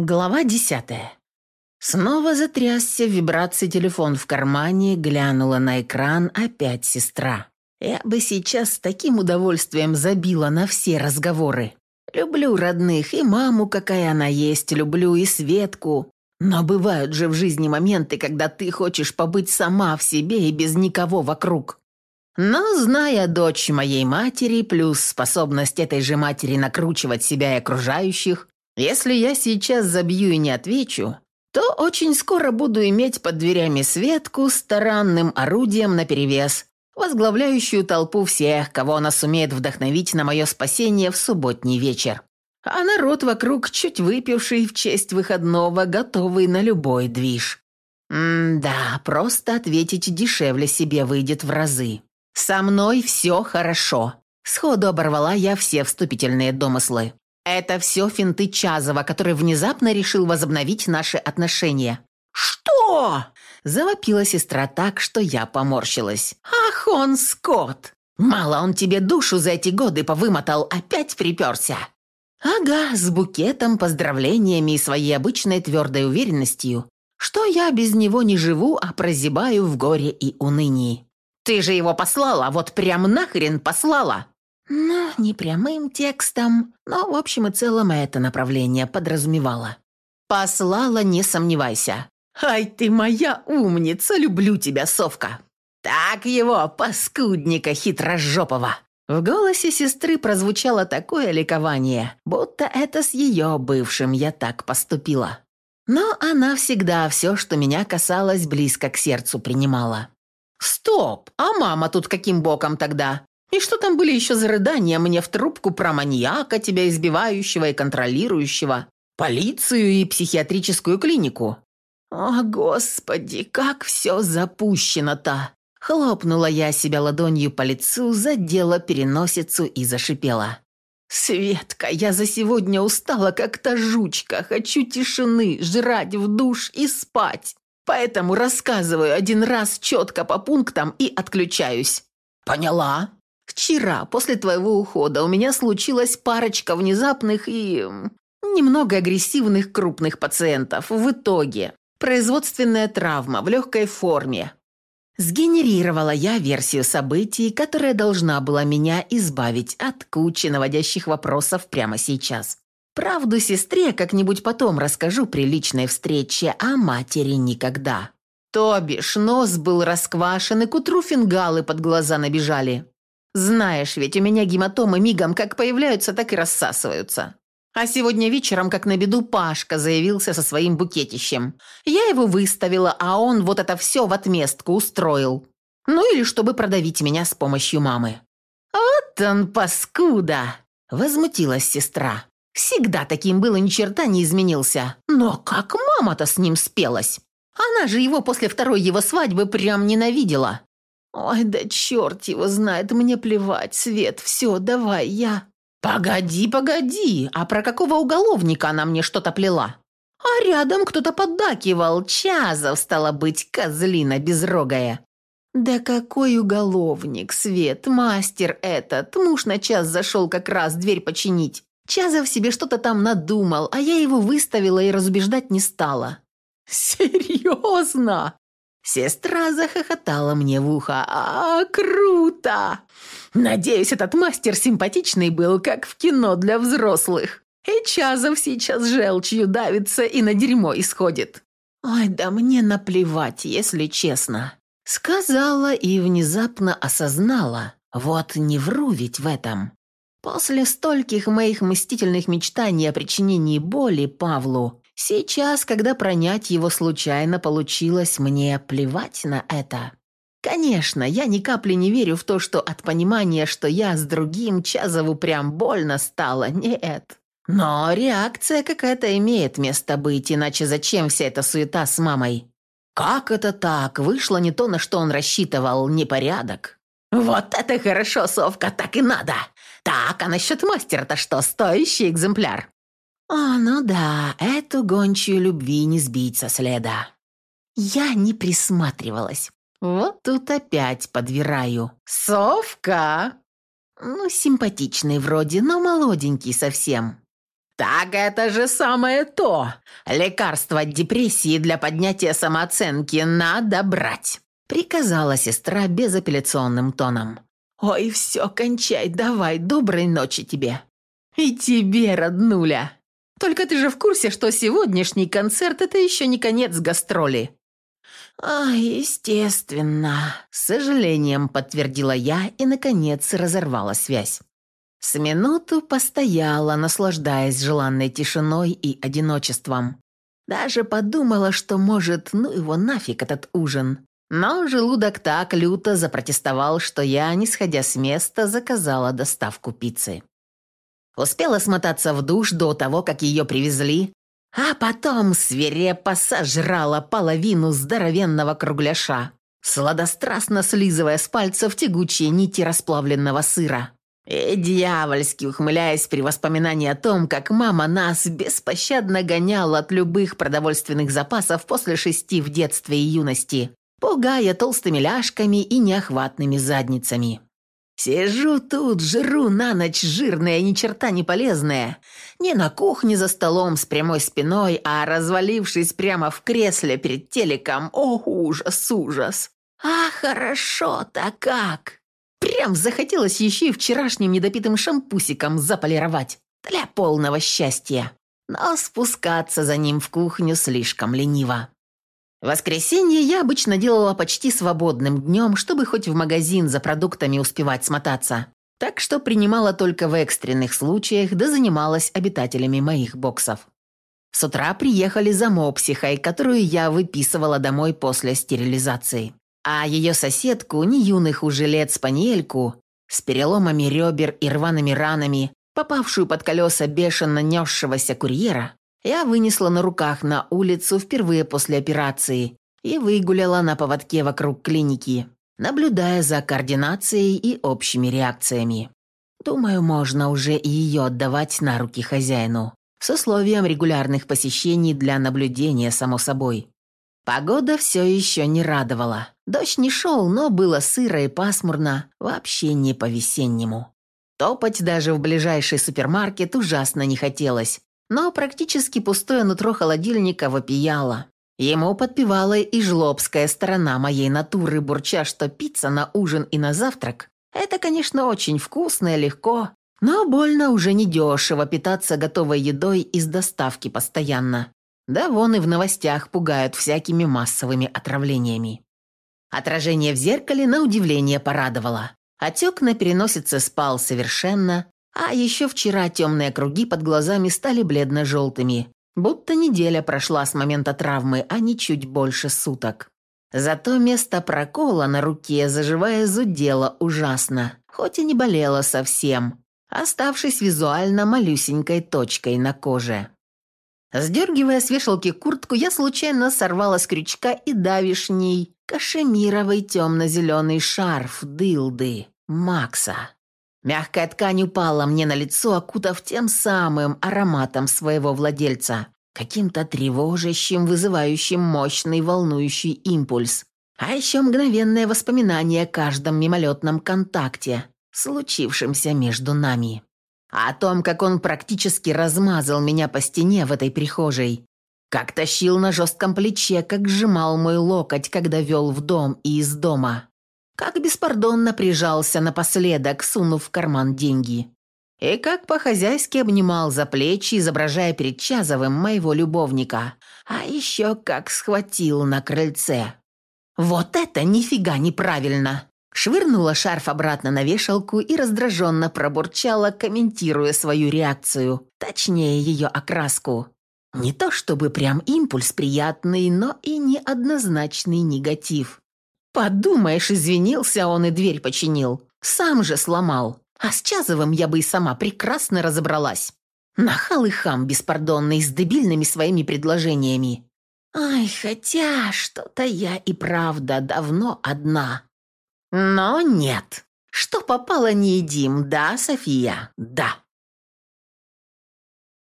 Глава десятая. Снова затрясся вибрации телефон в кармане, глянула на экран опять сестра. Я бы сейчас с таким удовольствием забила на все разговоры. Люблю родных, и маму, какая она есть, люблю и Светку. Но бывают же в жизни моменты, когда ты хочешь побыть сама в себе и без никого вокруг. Но, зная дочь моей матери, плюс способность этой же матери накручивать себя и окружающих, если я сейчас забью и не отвечу, то очень скоро буду иметь под дверями Светку с таранным орудием наперевес, возглавляющую толпу всех, кого она сумеет вдохновить на мое спасение в субботний вечер. А народ вокруг, чуть выпивший в честь выходного, готовый на любой движ. М-да, просто ответить дешевле себе выйдет в разы. «Со мной все хорошо». Сходу оборвала я все вступительные домыслы. Это все финты Чазова, который внезапно решил возобновить наши отношения. «Что?» – завопила сестра так, что я поморщилась. «Ах он, Скотт! Мало он тебе душу за эти годы повымотал, опять приперся!» «Ага, с букетом, поздравлениями и своей обычной твердой уверенностью, что я без него не живу, а прозябаю в горе и унынии. Ты же его послала, вот прям нахрен послала!» Ну, не прямым текстом, но в общем и целом это направление подразумевало. «Послала, не сомневайся». «Ай ты моя умница, люблю тебя, совка!» «Так его, паскудника хитрожопого!» В голосе сестры прозвучало такое ликование, будто это с ее бывшим я так поступила. Но она всегда все, что меня касалось, близко к сердцу принимала. «Стоп! А мама тут каким боком тогда? И что там были еще за рыдания мне в трубку про маньяка, тебя избивающего и контролирующего, полицию и психиатрическую клинику? О, Господи, как все запущено-то! Хлопнула я себя ладонью по лицу, задела переносицу и зашипела. «Светка, я за сегодня устала, как та жучка. Хочу тишины, жрать в душ и спать. Поэтому рассказываю один раз четко по пунктам и отключаюсь». «Поняла?» Вчера, после твоего ухода, у меня случилась парочка внезапных и... немного агрессивных крупных пациентов. В итоге производственная травма в легкой форме. Сгенерировала я версию событий, которая должна была меня избавить от кучи наводящих вопросов прямо сейчас. Правду сестре как-нибудь потом расскажу при личной встрече, а матери никогда. То бишь, нос был расквашен, и к утру фингалы под глаза набежали. Знаешь ведь, у меня гематомы мигом как появляются, так и рассасываются. А сегодня вечером, как на беду, Пашка заявился со своим букетищем. Я его выставила, а он вот это все в отместку устроил. Ну или чтобы продавить меня с помощью мамы. «Вот он, паскуда!» – возмутилась сестра. «Всегда таким было, ни черта не изменился. Но как мама-то с ним спелась? Она же его после второй его свадьбы прям ненавидела. «Ой, да черт его знает, мне плевать, Свет, все, давай, я...» «Погоди, погоди, а про какого уголовника она мне что-то плела?» «А рядом кто-то поддакивал, Чазов, стало быть, козлина безрогая». «Да какой уголовник, Свет, мастер этот, муж на час зашел как раз дверь починить. Чазов себе что-то там надумал, а я его выставила и разубеждать не стала». «Серьезно?» Сестра захохотала мне в ухо. «А, круто! Надеюсь, этот мастер симпатичный был, как в кино для взрослых. И Чазов сейчас желчью давится и на дерьмо исходит». «Ой, да мне наплевать, если честно». Сказала и внезапно осознала. Вот не вру ведь в этом. После стольких моих мстительных мечтаний о причинении боли Павлу, Сейчас, когда пронять его случайно получилось, мне плевать на это. Конечно, я ни капли не верю в то, что от понимания, что я с другим Чазову прям больно стало, нет. Но реакция какая-то имеет место быть, иначе зачем вся эта суета с мамой? Как это так? Вышло не то, на что он рассчитывал, непорядок. Вот это хорошо, Совка, так и надо. Так, а насчет мастера-то что, стоящий экземпляр? «А, ну да, эту гончую любви не сбить со следа». Я не присматривалась. Вот тут опять подвираю. «Совка!» Ну, симпатичный вроде, но молоденький совсем. «Так это же самое то! Лекарство от депрессии для поднятия самооценки надо брать!» Приказала сестра безапелляционным тоном. «Ой, все, кончай, давай, доброй ночи тебе!» «И тебе, роднуля!» Только ты же в курсе, что сегодняшний концерт – это еще не конец гастроли?» «А, естественно», – с сожалением подтвердила я и, наконец, разорвала связь. С минуту постояла, наслаждаясь желанной тишиной и одиночеством. Даже подумала, что, может, ну его нафиг этот ужин. Но желудок так люто запротестовал, что я, не сходя с места, заказала доставку пиццы. Успела смотаться в душ до того, как ее привезли, а потом свирепо сожрала половину здоровенного кругляша, сладострастно слизывая с пальцев тягучие нити расплавленного сыра. И дьявольски ухмыляясь при воспоминании о том, как мама нас беспощадно гоняла от любых продовольственных запасов после шести в детстве и юности, пугая толстыми ляжками и неохватными задницами. Сижу тут, жру на ночь жирное, ни черта не полезное. Не на кухне за столом с прямой спиной, а развалившись прямо в кресле перед телеком. О, ужас, ужас. А хорошо-то как. Прям захотелось еще и вчерашним недопитым шампусиком заполировать. Для полного счастья. Но спускаться за ним в кухню слишком лениво. Воскресенье я обычно делала почти свободным днем, чтобы хоть в магазин за продуктами успевать смотаться. Так что принимала только в экстренных случаях, да занималась обитателями моих боксов. С утра приехали за мопсихой, которую я выписывала домой после стерилизации. А ее соседку, не юных уже лет спаниельку, с переломами ребер и рваными ранами, попавшую под колеса бешено несшегося курьера, я вынесла на руках на улицу впервые после операции и выгуляла на поводке вокруг клиники, наблюдая за координацией и общими реакциями. Думаю, можно уже и ее отдавать на руки хозяину, с условием регулярных посещений для наблюдения, само собой. Погода все еще не радовала. Дождь не шел, но было сыро и пасмурно, вообще не по-весеннему. Топать даже в ближайший супермаркет ужасно не хотелось, но практически пустое нутро холодильника вопияло. Ему подпевала и жлобская сторона моей натуры, бурча, что пицца на ужин и на завтрак – это, конечно, очень вкусно и легко, но больно уже недешево питаться готовой едой из доставки постоянно. Да вон и в новостях пугают всякими массовыми отравлениями. Отражение в зеркале на удивление порадовало. Отек на переносице спал совершенно, а еще вчера темные круги под глазами стали бледно-желтыми, будто неделя прошла с момента травмы, а не чуть больше суток. Зато место прокола на руке, заживая, зудело ужасно, хоть и не болело совсем, оставшись визуально малюсенькой точкой на коже. Сдергивая с вешалки куртку, я случайно сорвала с крючка и давишний кашемировый темно-зеленый шарф дылды Макса. Мягкая ткань упала мне на лицо, окутав тем самым ароматом своего владельца, каким-то тревожащим, вызывающим мощный волнующий импульс. А еще мгновенное воспоминание о каждом мимолетном контакте, случившемся между нами. О том, как он практически размазал меня по стене в этой прихожей, как тащил на жестком плече, как сжимал мой локоть, когда вел в дом и из дома как беспардонно прижался напоследок, сунув в карман деньги. И как по-хозяйски обнимал за плечи, изображая перед Чазовым моего любовника. А еще как схватил на крыльце. «Вот это нифига неправильно!» Швырнула шарф обратно на вешалку и раздраженно пробурчала, комментируя свою реакцию, точнее ее окраску. Не то чтобы прям импульс приятный, но и неоднозначный негатив. Подумаешь, извинился он и дверь починил. Сам же сломал. А с Чазовым я бы и сама прекрасно разобралась. Нахал и хам беспардонный с дебильными своими предложениями. Ай, хотя что-то я и правда давно одна. Но нет. Что попало, не едим, да, София? Да.